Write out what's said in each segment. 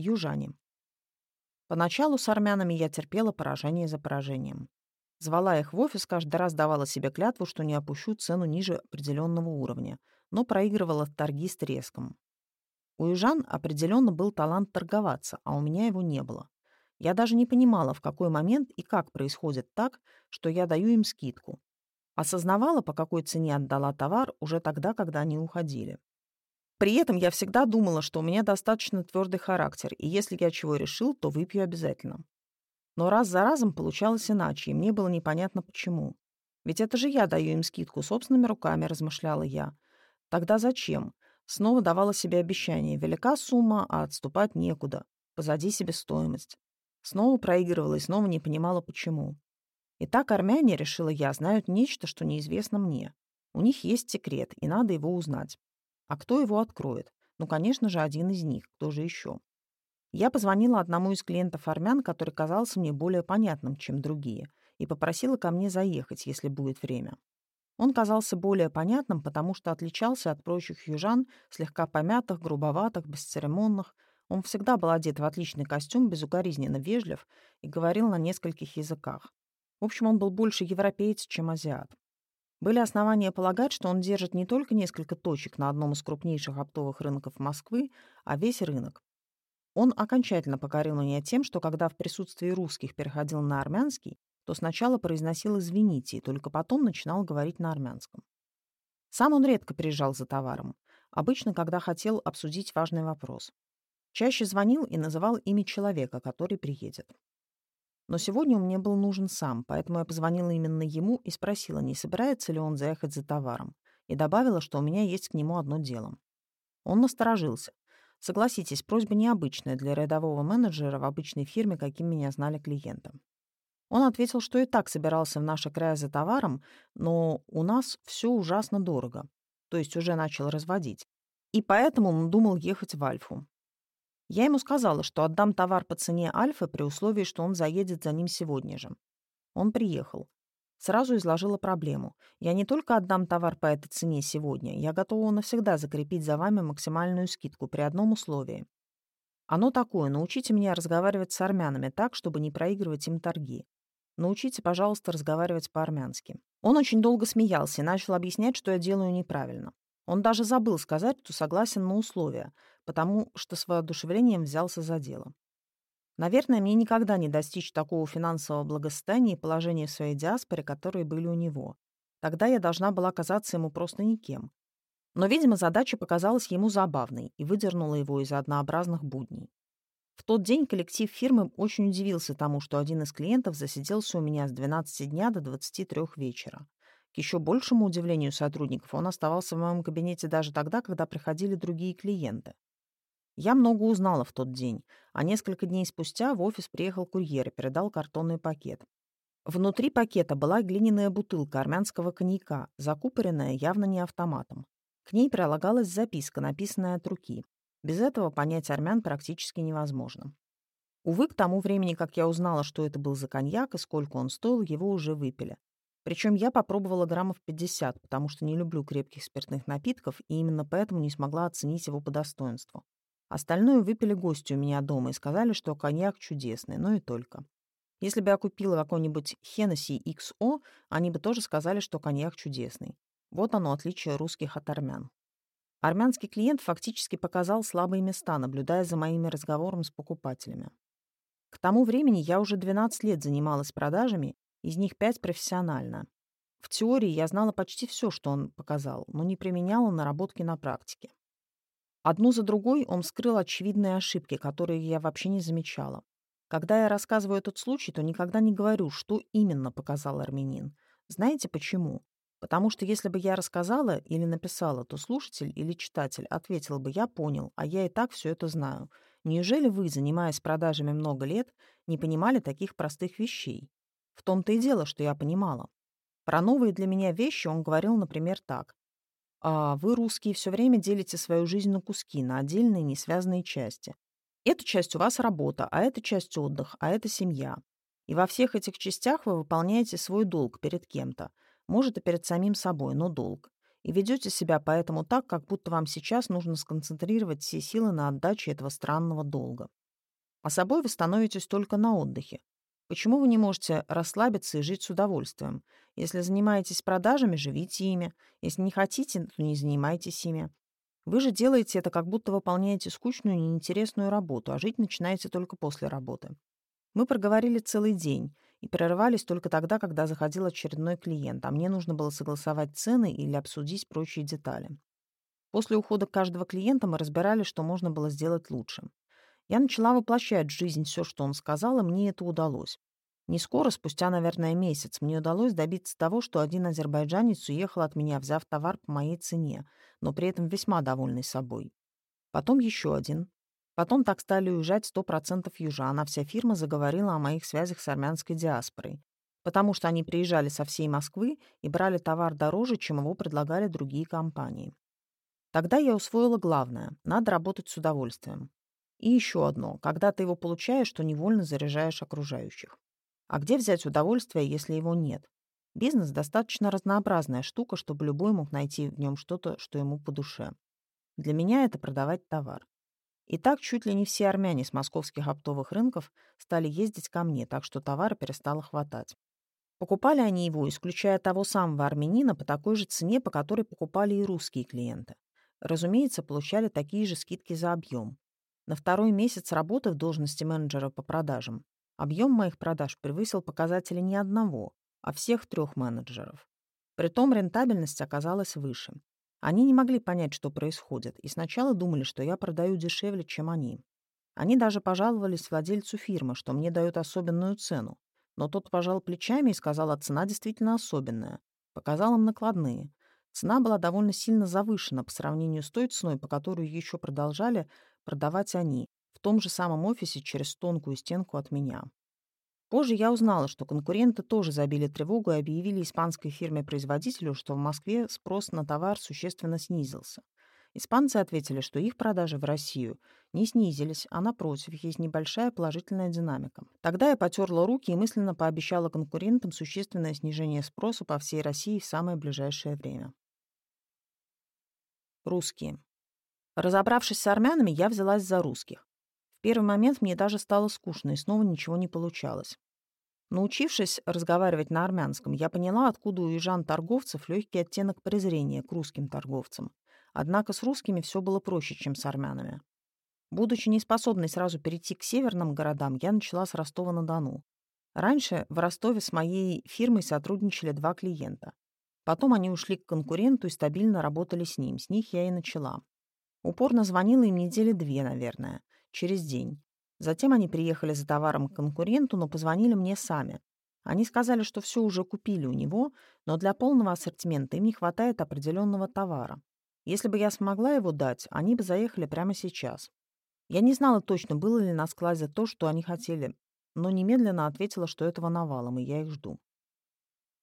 Южане. Поначалу с армянами я терпела поражение за поражением. Звала их в офис, каждый раз давала себе клятву, что не опущу цену ниже определенного уровня, но проигрывала торги с треском. У южан определенно был талант торговаться, а у меня его не было. Я даже не понимала, в какой момент и как происходит так, что я даю им скидку. Осознавала, по какой цене отдала товар уже тогда, когда они уходили. При этом я всегда думала, что у меня достаточно твердый характер, и если я чего решил, то выпью обязательно. Но раз за разом получалось иначе, и мне было непонятно почему. Ведь это же я даю им скидку собственными руками, размышляла я. Тогда зачем? Снова давала себе обещание. Велика сумма, а отступать некуда. Позади себестоимость. Снова проигрывала и снова не понимала, почему. И так армяне, решила я, знают нечто, что неизвестно мне. У них есть секрет, и надо его узнать. А кто его откроет? Ну, конечно же, один из них. Кто же еще? Я позвонила одному из клиентов армян, который казался мне более понятным, чем другие, и попросила ко мне заехать, если будет время. Он казался более понятным, потому что отличался от прочих южан, слегка помятых, грубоватых, бесцеремонных. Он всегда был одет в отличный костюм, безукоризненно вежлив и говорил на нескольких языках. В общем, он был больше европеец, чем азиат. Были основания полагать, что он держит не только несколько точек на одном из крупнейших оптовых рынков Москвы, а весь рынок. Он окончательно покорил меня тем, что когда в присутствии русских переходил на армянский, то сначала произносил «извините», и только потом начинал говорить на армянском. Сам он редко приезжал за товаром, обычно, когда хотел обсудить важный вопрос. Чаще звонил и называл имя человека, который приедет. Но сегодня он мне был нужен сам, поэтому я позвонила именно ему и спросила, не собирается ли он заехать за товаром, и добавила, что у меня есть к нему одно дело. Он насторожился. Согласитесь, просьба необычная для рядового менеджера в обычной фирме, каким меня знали клиенты. Он ответил, что и так собирался в наши края за товаром, но у нас все ужасно дорого, то есть уже начал разводить. И поэтому он думал ехать в Альфу. Я ему сказала, что отдам товар по цене Альфы при условии, что он заедет за ним сегодня же. Он приехал. Сразу изложила проблему. Я не только отдам товар по этой цене сегодня, я готова навсегда закрепить за вами максимальную скидку при одном условии. Оно такое, научите меня разговаривать с армянами так, чтобы не проигрывать им торги. Научите, пожалуйста, разговаривать по-армянски. Он очень долго смеялся и начал объяснять, что я делаю неправильно. Он даже забыл сказать, что согласен на условия, потому что с воодушевлением взялся за дело. Наверное, мне никогда не достичь такого финансового благосостояния и положения в своей диаспоре, которые были у него. Тогда я должна была казаться ему просто никем. Но, видимо, задача показалась ему забавной и выдернула его из однообразных будней. В тот день коллектив фирмы очень удивился тому, что один из клиентов засиделся у меня с 12 дня до 23 вечера. К еще большему удивлению сотрудников, он оставался в моем кабинете даже тогда, когда приходили другие клиенты. Я много узнала в тот день, а несколько дней спустя в офис приехал курьер и передал картонный пакет. Внутри пакета была глиняная бутылка армянского коньяка, закупоренная явно не автоматом. К ней прилагалась записка, написанная от руки. Без этого понять армян практически невозможно. Увы, к тому времени, как я узнала, что это был за коньяк и сколько он стоил, его уже выпили. Причем я попробовала граммов 50, потому что не люблю крепких спиртных напитков и именно поэтому не смогла оценить его по достоинству. Остальное выпили гости у меня дома и сказали, что коньяк чудесный, но и только. Если бы я купила какой-нибудь Hennessy XO, они бы тоже сказали, что коньяк чудесный. Вот оно отличие русских от армян. Армянский клиент фактически показал слабые места, наблюдая за моими разговорами с покупателями. К тому времени я уже 12 лет занималась продажами из них пять профессионально. В теории я знала почти все, что он показал, но не применяла наработки на практике. Одну за другой он скрыл очевидные ошибки, которые я вообще не замечала. Когда я рассказываю этот случай, то никогда не говорю, что именно показал армянин. Знаете почему? Потому что если бы я рассказала или написала, то слушатель или читатель ответил бы «я понял, а я и так все это знаю». Неужели вы, занимаясь продажами много лет, не понимали таких простых вещей? В том-то и дело, что я понимала. Про новые для меня вещи он говорил, например, так. «А вы, русские, все время делите свою жизнь на куски, на отдельные несвязанные части. Эта часть у вас работа, а эта часть отдых, а это семья. И во всех этих частях вы выполняете свой долг перед кем-то, может, и перед самим собой, но долг. И ведете себя поэтому так, как будто вам сейчас нужно сконцентрировать все силы на отдаче этого странного долга. А собой вы становитесь только на отдыхе. Почему вы не можете расслабиться и жить с удовольствием? Если занимаетесь продажами, живите ими. Если не хотите, то не занимайтесь ими. Вы же делаете это, как будто выполняете скучную неинтересную работу, а жить начинаете только после работы. Мы проговорили целый день и прерывались только тогда, когда заходил очередной клиент, а мне нужно было согласовать цены или обсудить прочие детали. После ухода каждого клиента мы разбирали, что можно было сделать лучше. Я начала воплощать в жизнь все, что он сказал, и мне это удалось. Не скоро, спустя, наверное, месяц, мне удалось добиться того, что один азербайджанец уехал от меня, взяв товар по моей цене, но при этом весьма довольный собой. Потом еще один. Потом так стали уезжать сто процентов южан, а вся фирма заговорила о моих связях с армянской диаспорой, потому что они приезжали со всей Москвы и брали товар дороже, чем его предлагали другие компании. Тогда я усвоила главное – надо работать с удовольствием. И еще одно – когда ты его получаешь, то невольно заряжаешь окружающих. А где взять удовольствие, если его нет? Бизнес – достаточно разнообразная штука, чтобы любой мог найти в нем что-то, что ему по душе. Для меня это продавать товар. И так чуть ли не все армяне с московских оптовых рынков стали ездить ко мне, так что товара перестало хватать. Покупали они его, исключая того самого армянина, по такой же цене, по которой покупали и русские клиенты. Разумеется, получали такие же скидки за объем. На второй месяц работы в должности менеджера по продажам объем моих продаж превысил показатели не одного, а всех трех менеджеров. Притом рентабельность оказалась выше. Они не могли понять, что происходит, и сначала думали, что я продаю дешевле, чем они. Они даже пожаловались владельцу фирмы, что мне дают особенную цену. Но тот пожал плечами и сказал, а цена действительно особенная. Показал им накладные. Цена была довольно сильно завышена по сравнению с той ценой, по которой еще продолжали продавать они, в том же самом офисе через тонкую стенку от меня. Позже я узнала, что конкуренты тоже забили тревогу и объявили испанской фирме-производителю, что в Москве спрос на товар существенно снизился. Испанцы ответили, что их продажи в Россию не снизились, а напротив, есть небольшая положительная динамика. Тогда я потерла руки и мысленно пообещала конкурентам существенное снижение спроса по всей России в самое ближайшее время. Русские. Разобравшись с армянами, я взялась за русских. В первый момент мне даже стало скучно, и снова ничего не получалось. Научившись разговаривать на армянском, я поняла, откуда у южан-торговцев легкий оттенок презрения к русским торговцам. Однако с русскими все было проще, чем с армянами. Будучи неспособной сразу перейти к северным городам, я начала с Ростова-на-Дону. Раньше в Ростове с моей фирмой сотрудничали два клиента. Потом они ушли к конкуренту и стабильно работали с ним. С них я и начала. Упорно звонила им недели две, наверное, через день. Затем они приехали за товаром к конкуренту, но позвонили мне сами. Они сказали, что все уже купили у него, но для полного ассортимента им не хватает определенного товара. Если бы я смогла его дать, они бы заехали прямо сейчас. Я не знала точно, было ли на складе то, что они хотели, но немедленно ответила, что этого навалом, и я их жду.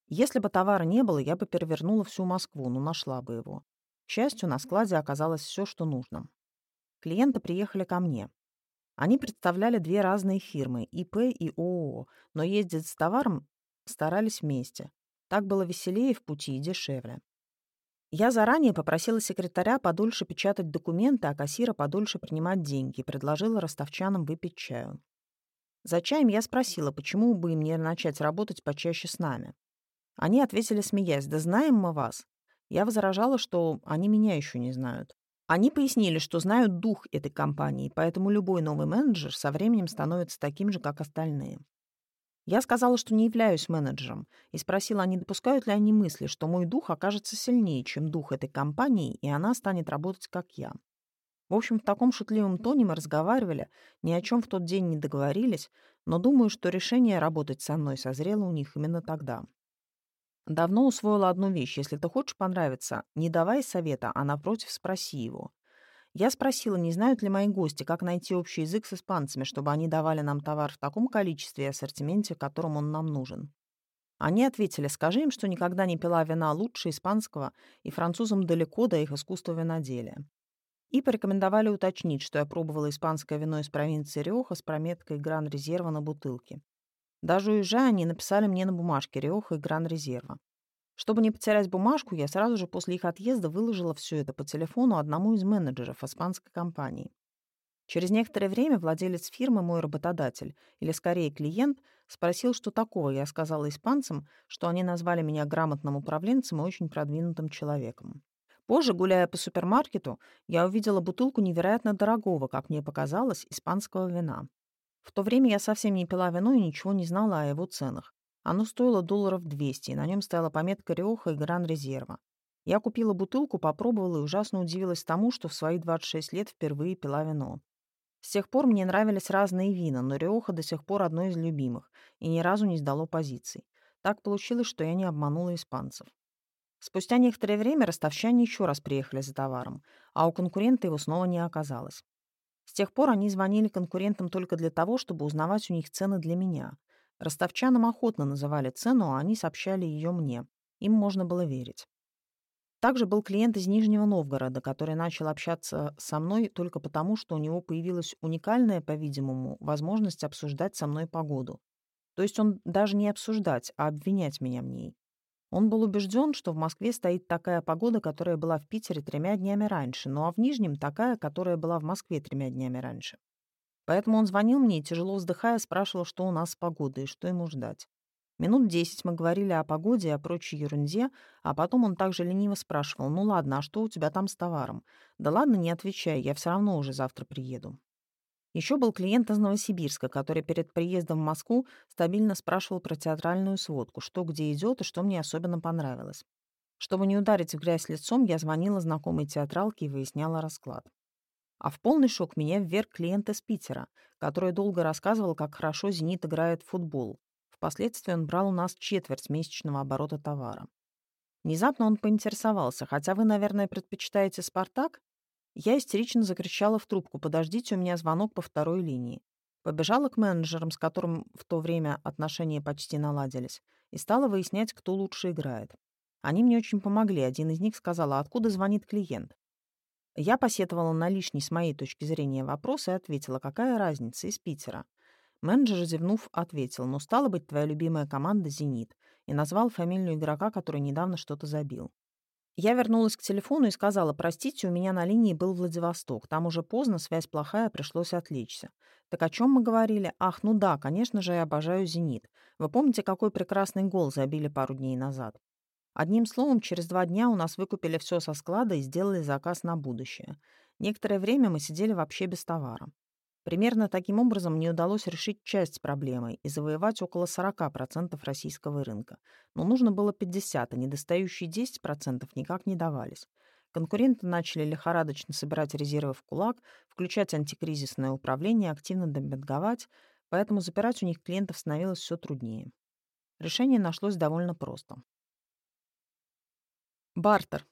Если бы товара не было, я бы перевернула всю Москву, но нашла бы его. К счастью, на складе оказалось все, что нужно. Клиенты приехали ко мне. Они представляли две разные фирмы, ИП и ООО, но ездить с товаром старались вместе. Так было веселее в пути и дешевле. Я заранее попросила секретаря подольше печатать документы, а кассира подольше принимать деньги предложила ростовчанам выпить чаю. За чаем я спросила, почему бы им не начать работать почаще с нами. Они ответили, смеясь, «Да знаем мы вас». Я возражала, что они меня еще не знают. Они пояснили, что знают дух этой компании, поэтому любой новый менеджер со временем становится таким же, как остальные. Я сказала, что не являюсь менеджером, и спросила, не допускают ли они мысли, что мой дух окажется сильнее, чем дух этой компании, и она станет работать, как я. В общем, в таком шутливом тоне мы разговаривали, ни о чем в тот день не договорились, но думаю, что решение работать со мной созрело у них именно тогда. Давно усвоила одну вещь. Если ты хочешь понравиться, не давай совета, а напротив спроси его. Я спросила, не знают ли мои гости, как найти общий язык с испанцами, чтобы они давали нам товар в таком количестве и ассортименте, которым он нам нужен. Они ответили, скажи им, что никогда не пила вина лучше испанского, и французам далеко до их искусства виноделия. И порекомендовали уточнить, что я пробовала испанское вино из провинции Риоха с прометкой Гран-резерва на бутылке. Даже уезжая, они написали мне на бумажке Риоха и Гран-резерва. Чтобы не потерять бумажку, я сразу же после их отъезда выложила все это по телефону одному из менеджеров испанской компании. Через некоторое время владелец фирмы, мой работодатель, или скорее клиент, спросил, что такого я сказала испанцам, что они назвали меня грамотным управленцем и очень продвинутым человеком. Позже, гуляя по супермаркету, я увидела бутылку невероятно дорогого, как мне показалось, испанского вина. В то время я совсем не пила вино и ничего не знала о его ценах. Оно стоило долларов 200, и на нем стояла пометка «Риоха» и «Гран Резерва». Я купила бутылку, попробовала и ужасно удивилась тому, что в свои 26 лет впервые пила вино. С тех пор мне нравились разные вина, но Риоха до сих пор одно из любимых и ни разу не сдало позиций. Так получилось, что я не обманула испанцев. Спустя некоторое время ростовщане еще раз приехали за товаром, а у конкурента его снова не оказалось. С тех пор они звонили конкурентам только для того, чтобы узнавать у них цены для меня. Ростовчанам охотно называли цену, а они сообщали ее мне. Им можно было верить. Также был клиент из Нижнего Новгорода, который начал общаться со мной только потому, что у него появилась уникальная, по-видимому, возможность обсуждать со мной погоду. То есть он даже не обсуждать, а обвинять меня в ней. Он был убежден, что в Москве стоит такая погода, которая была в Питере тремя днями раньше, ну а в Нижнем такая, которая была в Москве тремя днями раньше. Поэтому он звонил мне и, тяжело вздыхая, спрашивал, что у нас с погодой и что ему ждать. Минут десять мы говорили о погоде и о прочей ерунде, а потом он также лениво спрашивал, «Ну ладно, а что у тебя там с товаром?» «Да ладно, не отвечай, я все равно уже завтра приеду». Еще был клиент из Новосибирска, который перед приездом в Москву стабильно спрашивал про театральную сводку, что где идет и что мне особенно понравилось. Чтобы не ударить в грязь лицом, я звонила знакомой театралке и выясняла расклад. А в полный шок меня вверг клиент из Питера, который долго рассказывал, как хорошо «Зенит» играет в футбол, Впоследствии он брал у нас четверть месячного оборота товара. Внезапно он поинтересовался, хотя вы, наверное, предпочитаете «Спартак»? Я истерично закричала в трубку «Подождите, у меня звонок по второй линии». Побежала к менеджерам, с которым в то время отношения почти наладились, и стала выяснять, кто лучше играет. Они мне очень помогли. Один из них сказал, а откуда звонит клиент? Я посетовала на лишний с моей точки зрения вопрос и ответила, какая разница, из Питера. Менеджер, зевнув, ответил, «Ну, стала быть, твоя любимая команда «Зенит», и назвал фамилию игрока, который недавно что-то забил. Я вернулась к телефону и сказала, «Простите, у меня на линии был Владивосток. Там уже поздно, связь плохая, пришлось отвлечься». «Так о чем мы говорили? Ах, ну да, конечно же, я обожаю «Зенит». Вы помните, какой прекрасный гол забили пару дней назад?» Одним словом, через два дня у нас выкупили все со склада и сделали заказ на будущее. Некоторое время мы сидели вообще без товара. Примерно таким образом мне удалось решить часть проблемы и завоевать около 40% российского рынка. Но нужно было 50, а недостающие 10% никак не давались. Конкуренты начали лихорадочно собирать резервы в кулак, включать антикризисное управление, активно демпинговать, поэтому запирать у них клиентов становилось все труднее. Решение нашлось довольно просто. Бартер.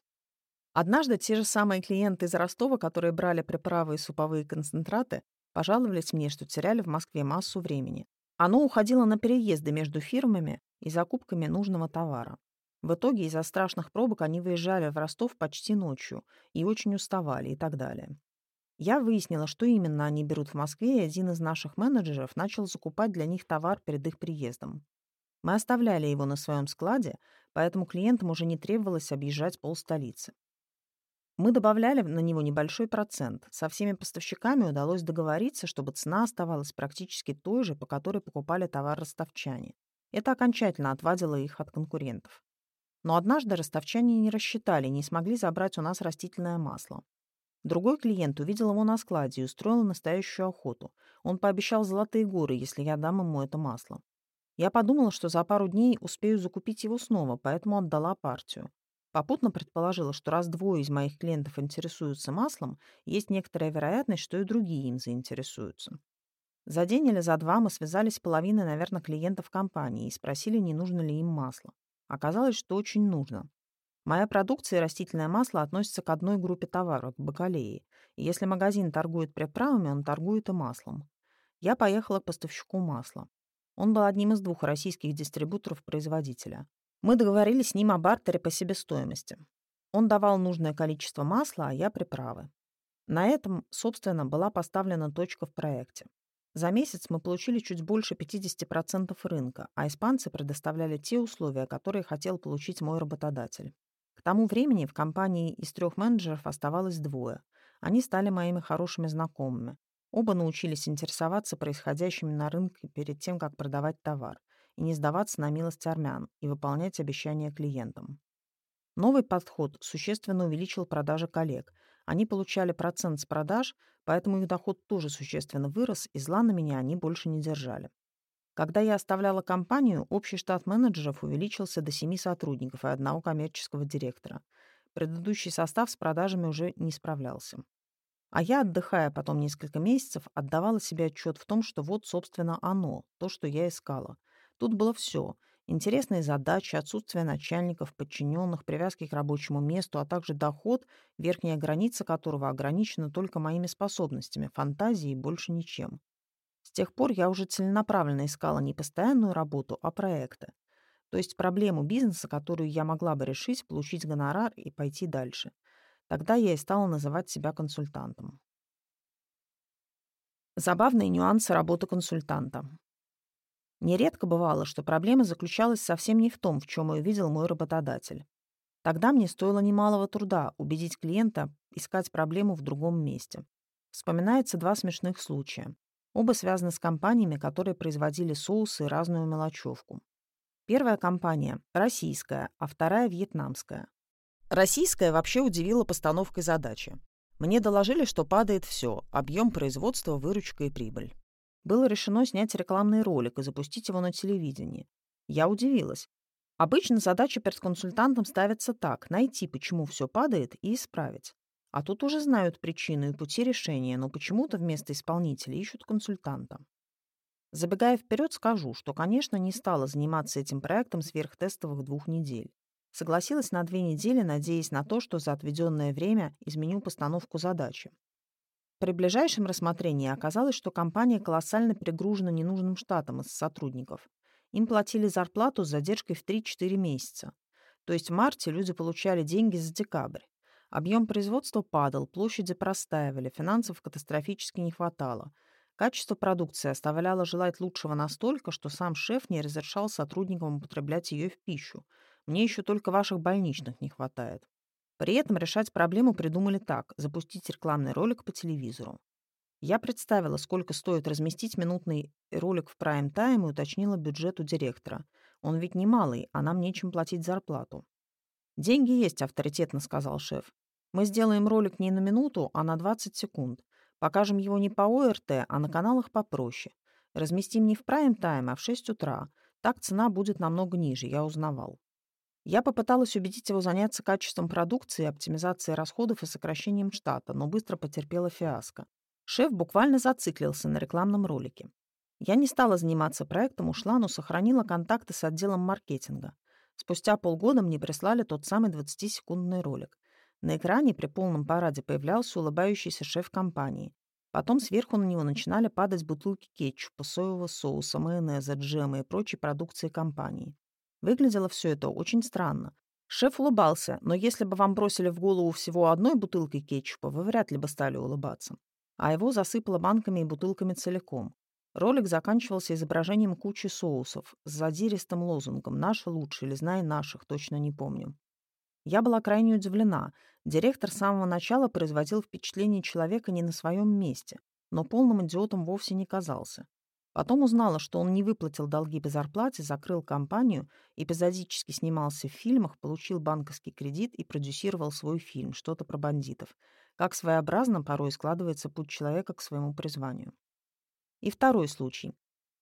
Однажды те же самые клиенты из Ростова, которые брали приправы и суповые концентраты, Пожаловались мне, что теряли в Москве массу времени. Оно уходило на переезды между фирмами и закупками нужного товара. В итоге из-за страшных пробок они выезжали в Ростов почти ночью и очень уставали и так далее. Я выяснила, что именно они берут в Москве, и один из наших менеджеров начал закупать для них товар перед их приездом. Мы оставляли его на своем складе, поэтому клиентам уже не требовалось объезжать полстолицы. Мы добавляли на него небольшой процент. Со всеми поставщиками удалось договориться, чтобы цена оставалась практически той же, по которой покупали товар ростовчане. Это окончательно отвадило их от конкурентов. Но однажды ростовчане не рассчитали, не смогли забрать у нас растительное масло. Другой клиент увидел его на складе и устроил настоящую охоту. Он пообещал золотые горы, если я дам ему это масло. Я подумала, что за пару дней успею закупить его снова, поэтому отдала партию. Попутно предположила, что раз двое из моих клиентов интересуются маслом, есть некоторая вероятность, что и другие им заинтересуются. За день или за два мы связались с половиной, наверное, клиентов компании и спросили, не нужно ли им масло. Оказалось, что очень нужно. Моя продукция и растительное масло относятся к одной группе товаров, к бакалее. И если магазин торгует приправами, он торгует и маслом. Я поехала к поставщику масла. Он был одним из двух российских дистрибуторов производителя. Мы договорились с ним о бартере по себестоимости. Он давал нужное количество масла, а я приправы. На этом, собственно, была поставлена точка в проекте. За месяц мы получили чуть больше 50% рынка, а испанцы предоставляли те условия, которые хотел получить мой работодатель. К тому времени в компании из трех менеджеров оставалось двое. Они стали моими хорошими знакомыми. Оба научились интересоваться происходящим на рынке перед тем, как продавать товар, и не сдаваться на милость армян и выполнять обещания клиентам. Новый подход существенно увеличил продажи коллег. Они получали процент с продаж, поэтому их доход тоже существенно вырос, и зла на меня они больше не держали. Когда я оставляла компанию, общий штат менеджеров увеличился до семи сотрудников и одного коммерческого директора. Предыдущий состав с продажами уже не справлялся. А я, отдыхая потом несколько месяцев, отдавала себе отчет в том, что вот, собственно, оно, то, что я искала. Тут было все Интересные задачи, отсутствие начальников, подчиненных, привязки к рабочему месту, а также доход, верхняя граница которого ограничена только моими способностями, фантазией и больше ничем. С тех пор я уже целенаправленно искала не постоянную работу, а проекты. То есть проблему бизнеса, которую я могла бы решить, получить гонорар и пойти дальше. Тогда я и стала называть себя консультантом. Забавные нюансы работы консультанта. Нередко бывало, что проблема заключалась совсем не в том, в чем ее видел мой работодатель. Тогда мне стоило немалого труда убедить клиента искать проблему в другом месте. Вспоминается два смешных случая. Оба связаны с компаниями, которые производили соусы и разную мелочевку. Первая компания – российская, а вторая – вьетнамская. Российская вообще удивила постановкой задачи. Мне доложили, что падает все – объем производства, выручка и прибыль было решено снять рекламный ролик и запустить его на телевидении. Я удивилась. Обычно задача перед консультантом ставится так – найти, почему все падает, и исправить. А тут уже знают причину и пути решения, но почему-то вместо исполнителя ищут консультанта. Забегая вперед, скажу, что, конечно, не стала заниматься этим проектом сверхтестовых двух недель. Согласилась на две недели, надеясь на то, что за отведенное время изменю постановку задачи. При ближайшем рассмотрении оказалось, что компания колоссально перегружена ненужным штатом из сотрудников. Им платили зарплату с задержкой в 3-4 месяца. То есть в марте люди получали деньги за декабрь. Объем производства падал, площади простаивали, финансов катастрофически не хватало. Качество продукции оставляло желать лучшего настолько, что сам шеф не разрешал сотрудникам употреблять ее в пищу. Мне еще только ваших больничных не хватает. При этом решать проблему придумали так – запустить рекламный ролик по телевизору. Я представила, сколько стоит разместить минутный ролик в прайм-тайм и уточнила бюджет у директора. Он ведь немалый, а нам нечем платить зарплату. «Деньги есть», — авторитетно сказал шеф. «Мы сделаем ролик не на минуту, а на 20 секунд. Покажем его не по ОРТ, а на каналах попроще. Разместим не в прайм-тайм, а в 6 утра. Так цена будет намного ниже, я узнавал. Я попыталась убедить его заняться качеством продукции, оптимизацией расходов и сокращением штата, но быстро потерпела фиаско. Шеф буквально зациклился на рекламном ролике. Я не стала заниматься проектом, ушла, но сохранила контакты с отделом маркетинга. Спустя полгода мне прислали тот самый 20-секундный ролик. На экране при полном параде появлялся улыбающийся шеф компании. Потом сверху на него начинали падать бутылки кетчупа, соевого соуса, майонеза, джема и прочей продукции компании. Выглядело все это очень странно. Шеф улыбался, но если бы вам бросили в голову всего одной бутылкой кетчупа, вы вряд ли бы стали улыбаться. А его засыпало банками и бутылками целиком. Ролик заканчивался изображением кучи соусов с задиристым лозунгом «Наши лучше» или «Знай наших», точно не помню. Я была крайне удивлена. Директор с самого начала производил впечатление человека не на своем месте, но полным идиотом вовсе не казался. Потом узнала, что он не выплатил долги по зарплате, закрыл компанию, эпизодически снимался в фильмах, получил банковский кредит и продюсировал свой фильм «Что-то про бандитов». Как своеобразно порой складывается путь человека к своему призванию. И второй случай.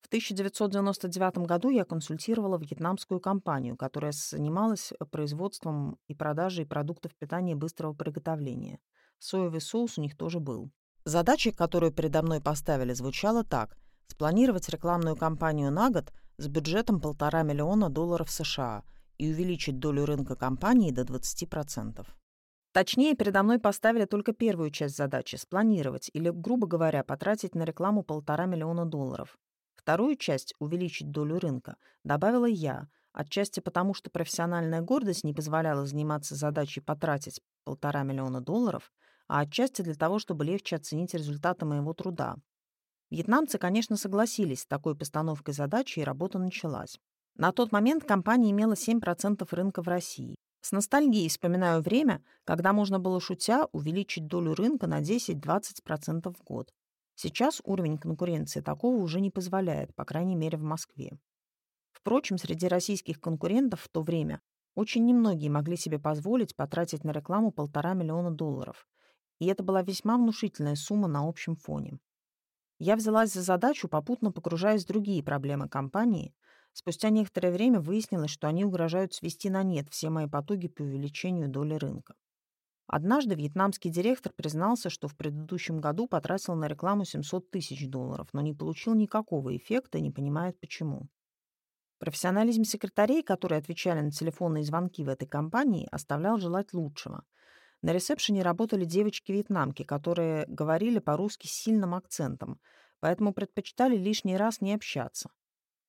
В 1999 году я консультировала вьетнамскую компанию, которая занималась производством и продажей продуктов питания быстрого приготовления. Соевый соус у них тоже был. Задача, которую передо мной поставили, звучала так спланировать рекламную кампанию на год с бюджетом полтора миллиона долларов США и увеличить долю рынка компании до 20%. Точнее, передо мной поставили только первую часть задачи – спланировать или, грубо говоря, потратить на рекламу полтора миллиона долларов. Вторую часть – увеличить долю рынка – добавила я, отчасти потому, что профессиональная гордость не позволяла заниматься задачей потратить полтора миллиона долларов, а отчасти для того, чтобы легче оценить результаты моего труда, Вьетнамцы, конечно, согласились с такой постановкой задачи, и работа началась. На тот момент компания имела 7% рынка в России. С ностальгией вспоминаю время, когда можно было шутя увеличить долю рынка на 10-20% в год. Сейчас уровень конкуренции такого уже не позволяет, по крайней мере, в Москве. Впрочем, среди российских конкурентов в то время очень немногие могли себе позволить потратить на рекламу полтора миллиона долларов. И это была весьма внушительная сумма на общем фоне. Я взялась за задачу, попутно погружаясь в другие проблемы компании. Спустя некоторое время выяснилось, что они угрожают свести на нет все мои потуги по увеличению доли рынка. Однажды вьетнамский директор признался, что в предыдущем году потратил на рекламу 700 тысяч долларов, но не получил никакого эффекта и не понимает почему. Профессионализм секретарей, которые отвечали на телефонные звонки в этой компании, оставлял желать лучшего. На ресепшене работали девочки-вьетнамки, которые говорили по-русски с сильным акцентом, поэтому предпочитали лишний раз не общаться.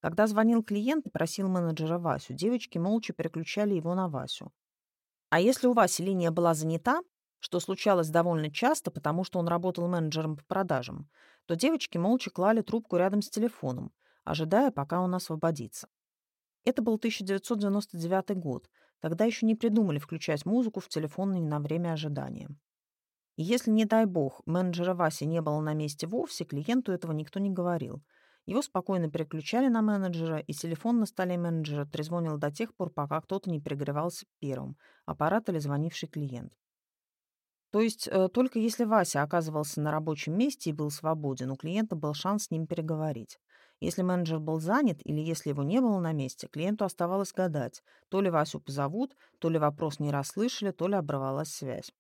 Когда звонил клиент и просил менеджера Васю, девочки молча переключали его на Васю. А если у Васи линия была занята, что случалось довольно часто, потому что он работал менеджером по продажам, то девочки молча клали трубку рядом с телефоном, ожидая, пока он освободится. Это был 1999 год. Тогда еще не придумали включать музыку в телефонный на время ожидания. И если, не дай бог, менеджера Васи не было на месте вовсе, клиенту этого никто не говорил. Его спокойно переключали на менеджера, и телефон на столе менеджера трезвонил до тех пор, пока кто-то не перегревался первым, аппарат или звонивший клиент. То есть э, только если Вася оказывался на рабочем месте и был свободен, у клиента был шанс с ним переговорить. Если менеджер был занят или если его не было на месте, клиенту оставалось гадать, то ли Васю позовут, то ли вопрос не расслышали, то ли оборвалась связь.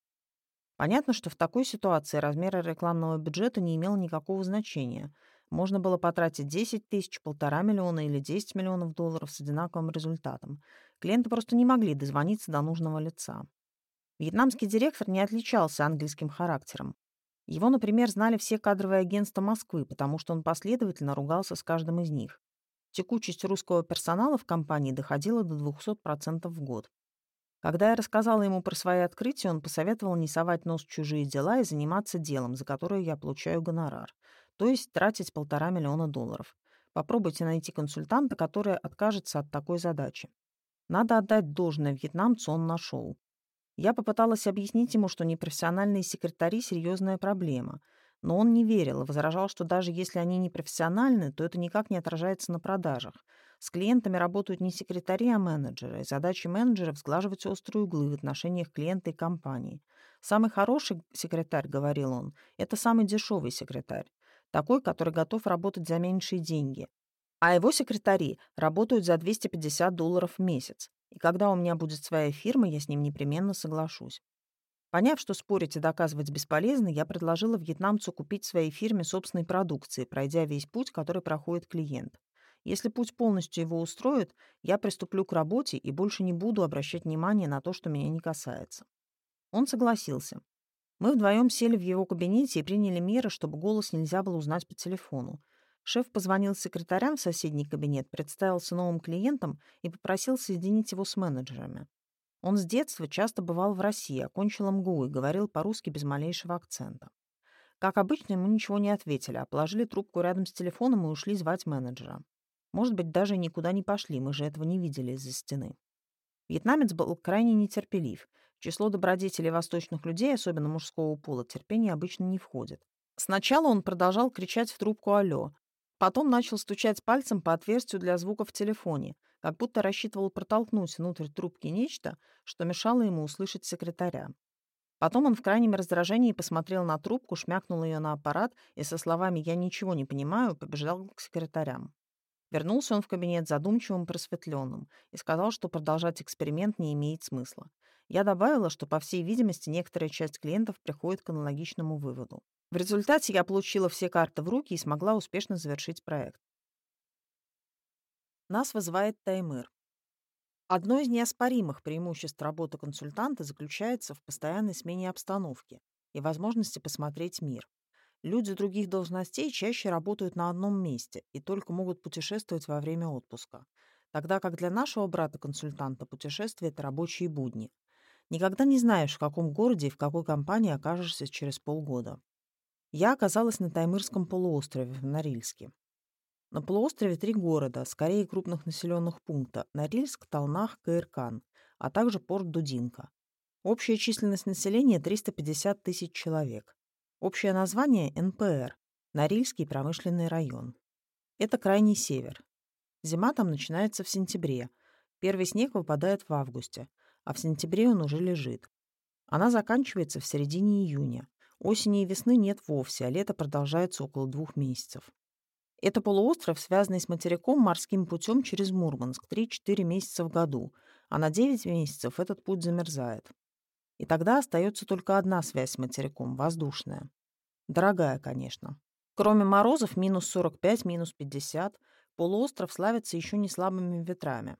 Понятно, что в такой ситуации размер рекламного бюджета не имел никакого значения. Можно было потратить 10 тысяч, полтора миллиона или 10 миллионов долларов с одинаковым результатом. Клиенты просто не могли дозвониться до нужного лица. Вьетнамский директор не отличался ангельским характером. Его, например, знали все кадровые агентства Москвы, потому что он последовательно ругался с каждым из них. Текучесть русского персонала в компании доходила до 200% в год. Когда я рассказала ему про свои открытия, он посоветовал не совать нос в чужие дела и заниматься делом, за которое я получаю гонорар, то есть тратить полтора миллиона долларов. Попробуйте найти консультанта, который откажется от такой задачи. Надо отдать должное вьетнамцу, он нашел. Я попыталась объяснить ему, что непрофессиональные секретари – серьезная проблема, но он не верил и возражал, что даже если они не профессиональны, то это никак не отражается на продажах. С клиентами работают не секретари, а менеджеры, и задача менеджера – взглаживать острые углы в отношениях клиента и компании. Самый хороший секретарь, говорил он, это самый дешевый секретарь, такой, который готов работать за меньшие деньги. А его секретари работают за 250 долларов в месяц. И когда у меня будет своя фирма, я с ним непременно соглашусь. Поняв, что спорить и доказывать бесполезно, я предложила вьетнамцу купить своей фирме собственной продукции, пройдя весь путь, который проходит клиент. Если путь полностью его устроит, я приступлю к работе и больше не буду обращать внимание на то, что меня не касается. Он согласился. Мы вдвоем сели в его кабинете и приняли меры, чтобы голос нельзя было узнать по телефону. Шеф позвонил секретарям в соседний кабинет, представился новым клиентом и попросил соединить его с менеджерами. Он с детства часто бывал в России, окончил МГУ и говорил по-русски без малейшего акцента. Как обычно, ему ничего не ответили, а положили трубку рядом с телефоном и ушли звать менеджера. Может быть, даже никуда не пошли, мы же этого не видели из-за стены. Вьетнамец был крайне нетерпелив. В число добродетелей восточных людей, особенно мужского пола, терпение обычно не входит. Сначала он продолжал кричать в трубку «Алло», Потом начал стучать пальцем по отверстию для звука в телефоне, как будто рассчитывал протолкнуть внутрь трубки нечто, что мешало ему услышать секретаря. Потом он в крайнем раздражении посмотрел на трубку, шмякнул ее на аппарат и со словами «я ничего не понимаю» побежал к секретарям. Вернулся он в кабинет задумчивым, просветленным и сказал, что продолжать эксперимент не имеет смысла. Я добавила, что, по всей видимости, некоторая часть клиентов приходит к аналогичному выводу. В результате я получила все карты в руки и смогла успешно завершить проект. Нас вызывает Таймыр. Одно из неоспоримых преимуществ работы консультанта заключается в постоянной смене обстановки и возможности посмотреть мир. Люди других должностей чаще работают на одном месте и только могут путешествовать во время отпуска, тогда как для нашего брата-консультанта путешествие – это рабочие будни. Никогда не знаешь, в каком городе и в какой компании окажешься через полгода. Я оказалась на Таймырском полуострове, в Норильске. На полуострове три города, скорее крупных населенных пункта – Норильск, Талнах, Каиркан, а также порт Дудинка. Общая численность населения – 350 тысяч человек. Общее название – НПР Норильский промышленный район. Это крайний север. Зима там начинается в сентябре. Первый снег выпадает в августе, а в сентябре он уже лежит. Она заканчивается в середине июня. Осени и весны нет вовсе, а лето продолжается около двух месяцев. Это полуостров, связанный с материком морским путем через Мурманск 3-4 месяца в году, а на 9 месяцев этот путь замерзает. И тогда остается только одна связь с материком – воздушная. Дорогая, конечно. Кроме морозов минус 45, минус 50, полуостров славится еще не слабыми ветрами.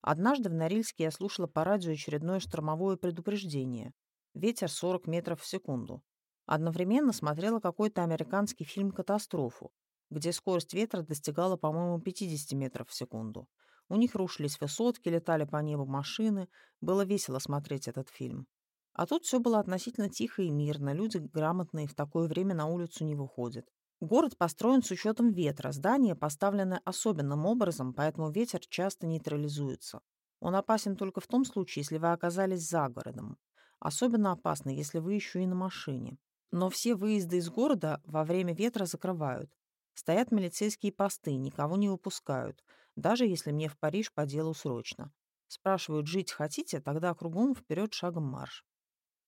Однажды в Норильске я слушала по радио очередное штормовое предупреждение. Ветер 40 метров в секунду. Одновременно смотрела какой-то американский фильм «Катастрофу», где скорость ветра достигала, по-моему, 50 метров в секунду. У них рушились высотки, летали по небу машины. Было весело смотреть этот фильм. А тут все было относительно тихо и мирно. Люди грамотные в такое время на улицу не выходят. Город построен с учетом ветра. Здания поставлены особенным образом, поэтому ветер часто нейтрализуется. Он опасен только в том случае, если вы оказались за городом. Особенно опасно, если вы еще и на машине. Но все выезды из города во время ветра закрывают. Стоят милицейские посты, никого не выпускают, даже если мне в Париж по делу срочно. Спрашивают, жить хотите, тогда кругом вперед шагом марш.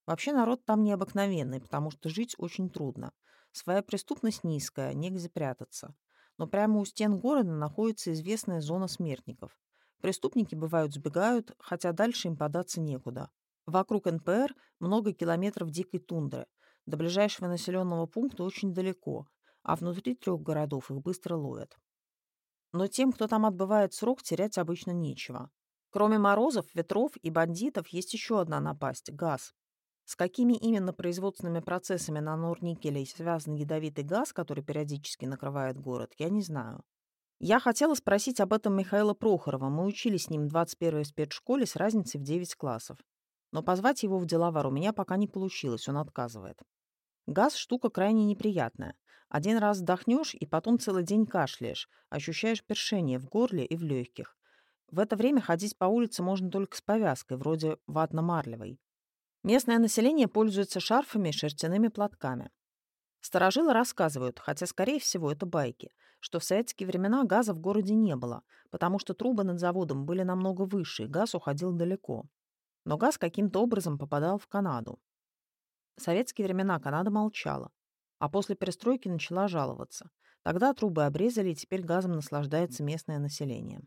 Вообще народ там необыкновенный, потому что жить очень трудно. Своя преступность низкая, негде прятаться. Но прямо у стен города находится известная зона смертников. Преступники бывают сбегают, хотя дальше им податься некуда. Вокруг НПР много километров дикой тундры. До ближайшего населенного пункта очень далеко, а внутри трех городов их быстро ловят. Но тем, кто там отбывает срок, терять обычно нечего. Кроме морозов, ветров и бандитов есть еще одна напасть – газ. С какими именно производственными процессами на Норникеле связан ядовитый газ, который периодически накрывает город, я не знаю. Я хотела спросить об этом Михаила Прохорова. Мы учились с ним в 21-й спецшколе с разницей в 9 классов. Но позвать его в деловар у меня пока не получилось, он отказывает. Газ – штука крайне неприятная. Один раз вдохнешь, и потом целый день кашляешь, ощущаешь першение в горле и в легких. В это время ходить по улице можно только с повязкой, вроде ватно-марлевой. Местное население пользуется шарфами и шерстяными платками. Старожилы рассказывают, хотя, скорее всего, это байки, что в советские времена газа в городе не было, потому что трубы над заводом были намного выше, и газ уходил далеко. Но газ каким-то образом попадал в Канаду. В советские времена Канада молчала, а после перестройки начала жаловаться. Тогда трубы обрезали, и теперь газом наслаждается местное население.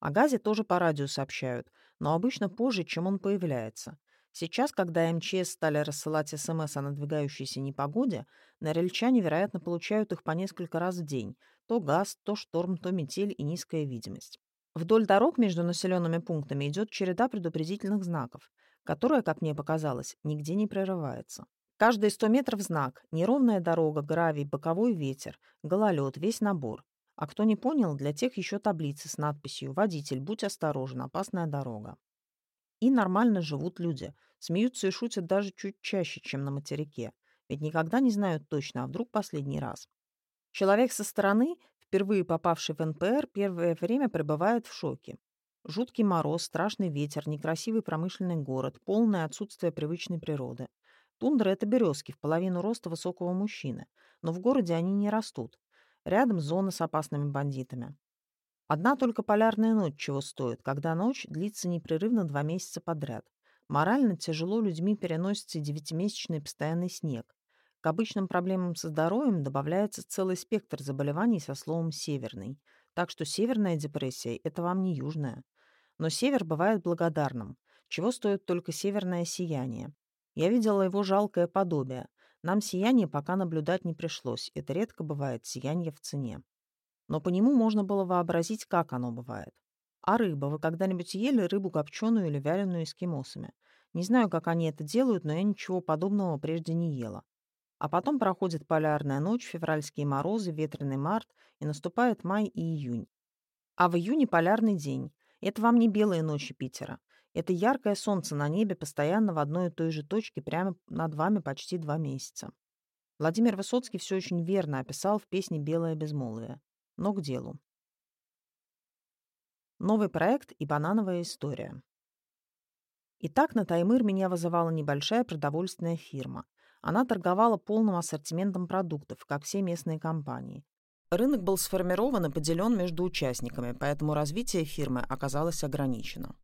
О газе тоже по радио сообщают, но обычно позже, чем он появляется. Сейчас, когда МЧС стали рассылать СМС о надвигающейся непогоде, норильчане, вероятно, получают их по несколько раз в день. То газ, то шторм, то метель и низкая видимость. Вдоль дорог между населенными пунктами идет череда предупредительных знаков которая, как мне показалось, нигде не прерывается. Каждые сто метров знак, неровная дорога, гравий, боковой ветер, гололед, весь набор. А кто не понял, для тех еще таблицы с надписью «Водитель, будь осторожен, опасная дорога». И нормально живут люди, смеются и шутят даже чуть чаще, чем на материке, ведь никогда не знают точно, а вдруг последний раз. Человек со стороны, впервые попавший в НПР, первое время пребывает в шоке. Жуткий мороз, страшный ветер, некрасивый промышленный город, полное отсутствие привычной природы. Тундра — это березки в половину роста высокого мужчины, но в городе они не растут. Рядом зона с опасными бандитами. Одна только полярная ночь чего стоит, когда ночь длится непрерывно два месяца подряд. Морально тяжело людьми переносится девятимесячный постоянный снег. К обычным проблемам со здоровьем добавляется целый спектр заболеваний со словом «северный». Так что северная депрессия — это вам не южная. Но север бывает благодарным, чего стоит только северное сияние. Я видела его жалкое подобие. Нам сияние пока наблюдать не пришлось, это редко бывает сияние в цене. Но по нему можно было вообразить, как оно бывает. А рыба? Вы когда-нибудь ели рыбу копченую или вяленую эскимосами? Не знаю, как они это делают, но я ничего подобного прежде не ела. А потом проходит полярная ночь, февральские морозы, ветреный март, и наступает май и июнь. А в июне полярный день. Это вам не белые ночи Питера. Это яркое солнце на небе постоянно в одной и той же точке прямо над вами почти два месяца. Владимир Высоцкий все очень верно описал в песне «Белое безмолвие». Но к делу. Новый проект и банановая история. Итак, на Таймыр меня вызывала небольшая продовольственная фирма. Она торговала полным ассортиментом продуктов, как все местные компании. Рынок был сформирован и поделен между участниками, поэтому развитие фирмы оказалось ограничено.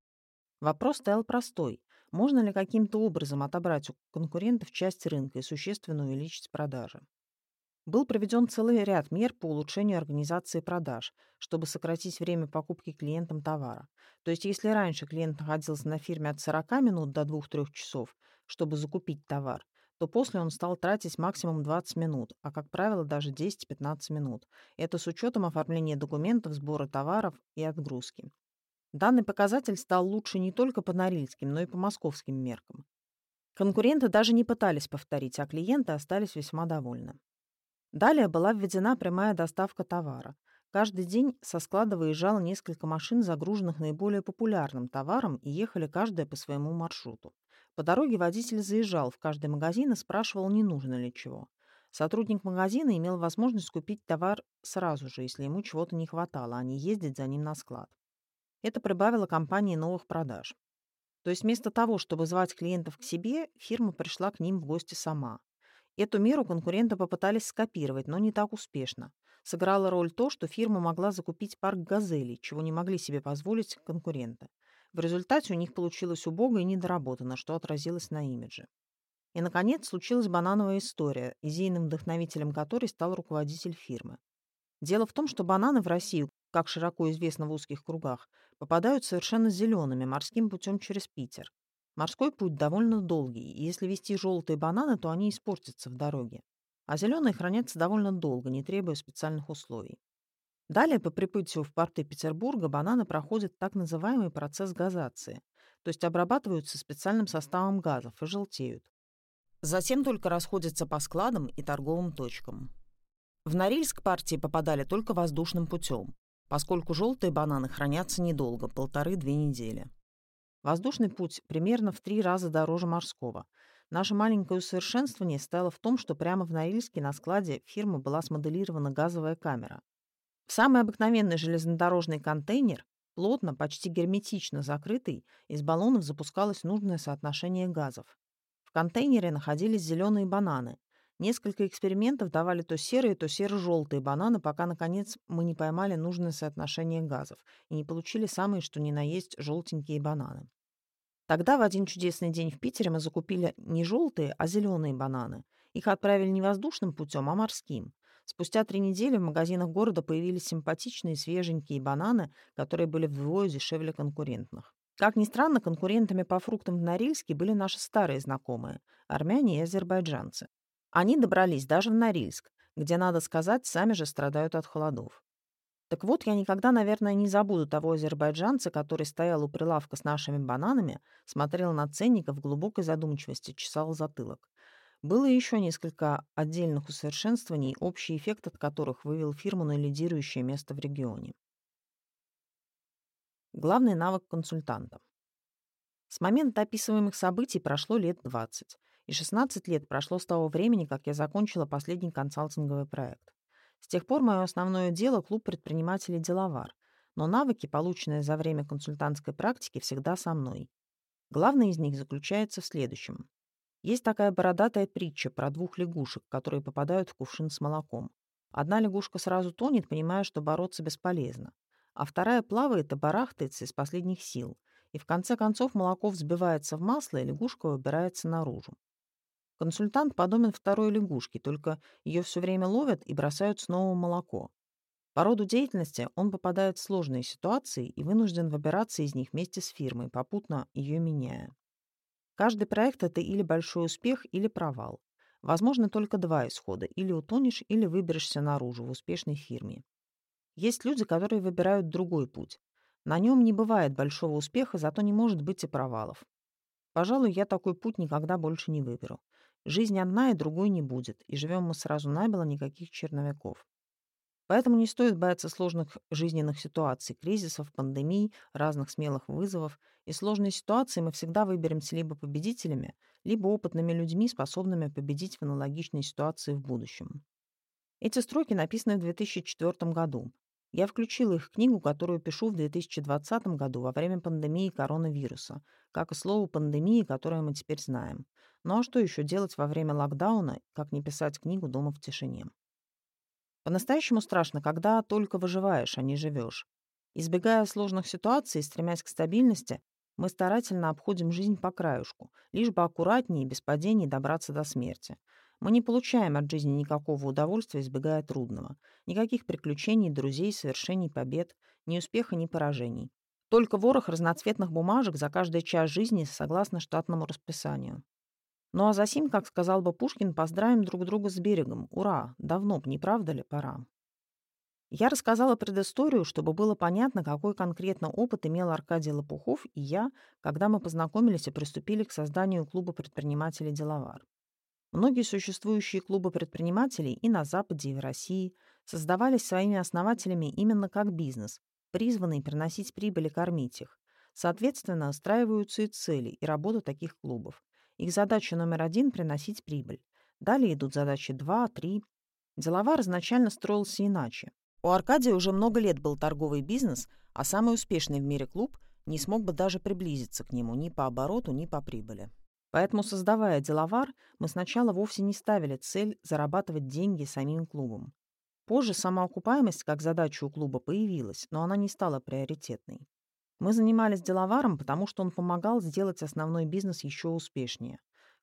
Вопрос стоял простой. Можно ли каким-то образом отобрать у конкурентов часть рынка и существенно увеличить продажи? Был проведен целый ряд мер по улучшению организации продаж, чтобы сократить время покупки клиентам товара. То есть если раньше клиент находился на фирме от 40 минут до 2-3 часов, чтобы закупить товар, то после он стал тратить максимум 20 минут, а, как правило, даже 10-15 минут. Это с учетом оформления документов, сбора товаров и отгрузки. Данный показатель стал лучше не только по норильским, но и по московским меркам. Конкуренты даже не пытались повторить, а клиенты остались весьма довольны. Далее была введена прямая доставка товара. Каждый день со склада выезжало несколько машин, загруженных наиболее популярным товаром, и ехали каждая по своему маршруту. По дороге водитель заезжал в каждый магазин и спрашивал, не нужно ли чего. Сотрудник магазина имел возможность купить товар сразу же, если ему чего-то не хватало, а не ездить за ним на склад. Это прибавило компании новых продаж. То есть вместо того, чтобы звать клиентов к себе, фирма пришла к ним в гости сама. Эту меру конкуренты попытались скопировать, но не так успешно. Сыграла роль то, что фирма могла закупить парк «Газелей», чего не могли себе позволить конкуренты. В результате у них получилось убого и недоработано, что отразилось на имидже. И, наконец, случилась банановая история, идейным вдохновителем которой стал руководитель фирмы. Дело в том, что бананы в Россию, как широко известно в узких кругах, попадают совершенно зелеными морским путем через Питер. Морской путь довольно долгий, и если вести желтые бананы, то они испортятся в дороге. А зеленые хранятся довольно долго, не требуя специальных условий. Далее, по прибытию в порты Петербурга, бананы проходят так называемый процесс газации, то есть обрабатываются специальным составом газов и желтеют. Затем только расходятся по складам и торговым точкам. В Норильск партии попадали только воздушным путем, поскольку желтые бананы хранятся недолго, полторы-две недели. Воздушный путь примерно в три раза дороже морского. Наше маленькое усовершенствование стало в том, что прямо в Норильске на складе фирмы была смоделирована газовая камера. В самый обыкновенный железнодорожный контейнер, плотно, почти герметично закрытый, из баллонов запускалось нужное соотношение газов. В контейнере находились зеленые бананы. Несколько экспериментов давали то серые, то серо-желтые бананы, пока, наконец, мы не поймали нужное соотношение газов и не получили самые, что ни на есть, желтенькие бананы. Тогда в один чудесный день в Питере мы закупили не желтые, а зеленые бананы. Их отправили не воздушным путем, а морским. Спустя три недели в магазинах города появились симпатичные свеженькие бананы, которые были вдвое дешевле конкурентных. Как ни странно, конкурентами по фруктам в Норильске были наши старые знакомые – армяне и азербайджанцы. Они добрались даже в Норильск, где, надо сказать, сами же страдают от холодов. Так вот, я никогда, наверное, не забуду того азербайджанца, который стоял у прилавка с нашими бананами, смотрел на ценника в глубокой задумчивости, чесал затылок. Было еще несколько отдельных усовершенствований, общий эффект от которых вывел фирму на лидирующее место в регионе. Главный навык консультанта. С момента описываемых событий прошло лет 20, и 16 лет прошло с того времени, как я закончила последний консалтинговый проект. С тех пор мое основное дело – клуб предпринимателей «Деловар», но навыки, полученные за время консультантской практики, всегда со мной. Главное из них заключается в следующем. Есть такая бородатая притча про двух лягушек, которые попадают в кувшин с молоком. Одна лягушка сразу тонет, понимая, что бороться бесполезно, а вторая плавает и барахтается из последних сил, и в конце концов молоко взбивается в масло, и лягушка выбирается наружу. Консультант подобен второй лягушке, только ее все время ловят и бросают снова молоко. По роду деятельности он попадает в сложные ситуации и вынужден выбираться из них вместе с фирмой, попутно ее меняя. Каждый проект — это или большой успех, или провал. Возможно только два исхода. Или утонешь, или выберешься наружу в успешной фирме. Есть люди, которые выбирают другой путь. На нем не бывает большого успеха, зато не может быть и провалов. Пожалуй, я такой путь никогда больше не выберу. Жизнь одна и другой не будет, и живем мы сразу набело никаких черновиков. Поэтому не стоит бояться сложных жизненных ситуаций, кризисов, пандемий, разных смелых вызовов. И сложные ситуации мы всегда выберемся либо победителями, либо опытными людьми, способными победить в аналогичной ситуации в будущем. Эти строки написаны в 2004 году. Я включила их в книгу, которую пишу в 2020 году во время пандемии коронавируса, как и слово «пандемия», которое мы теперь знаем. Ну а что еще делать во время локдауна, как не писать книгу дома в тишине? По-настоящему страшно, когда только выживаешь, а не живешь. Избегая сложных ситуаций и стремясь к стабильности, мы старательно обходим жизнь по краюшку, лишь бы аккуратнее и без падений добраться до смерти. Мы не получаем от жизни никакого удовольствия, избегая трудного. Никаких приключений, друзей, совершений, побед, ни успеха, ни поражений. Только ворох разноцветных бумажек за каждый час жизни согласно штатному расписанию. Ну а за сим, как сказал бы Пушкин, поздравим друг друга с берегом. Ура! Давно б, не правда ли, пора? Я рассказала предысторию, чтобы было понятно, какой конкретно опыт имел Аркадий Лопухов и я, когда мы познакомились и приступили к созданию клуба предпринимателей «Деловар». Многие существующие клубы предпринимателей и на Западе, и в России создавались своими основателями именно как бизнес, призванный приносить прибыль и кормить их. Соответственно, устраиваются и цели, и работа таких клубов. Их задача номер один – приносить прибыль. Далее идут задачи 2, 3. Деловар изначально строился иначе. У Аркадия уже много лет был торговый бизнес, а самый успешный в мире клуб не смог бы даже приблизиться к нему ни по обороту, ни по прибыли. Поэтому, создавая деловар, мы сначала вовсе не ставили цель зарабатывать деньги самим клубом. Позже самоокупаемость как задача у клуба появилась, но она не стала приоритетной. Мы занимались деловаром, потому что он помогал сделать основной бизнес еще успешнее.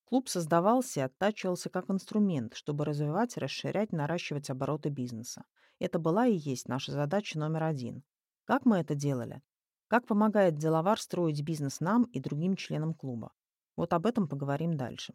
Клуб создавался и оттачивался как инструмент, чтобы развивать, расширять, наращивать обороты бизнеса. Это была и есть наша задача номер один. Как мы это делали? Как помогает деловар строить бизнес нам и другим членам клуба? Вот об этом поговорим дальше.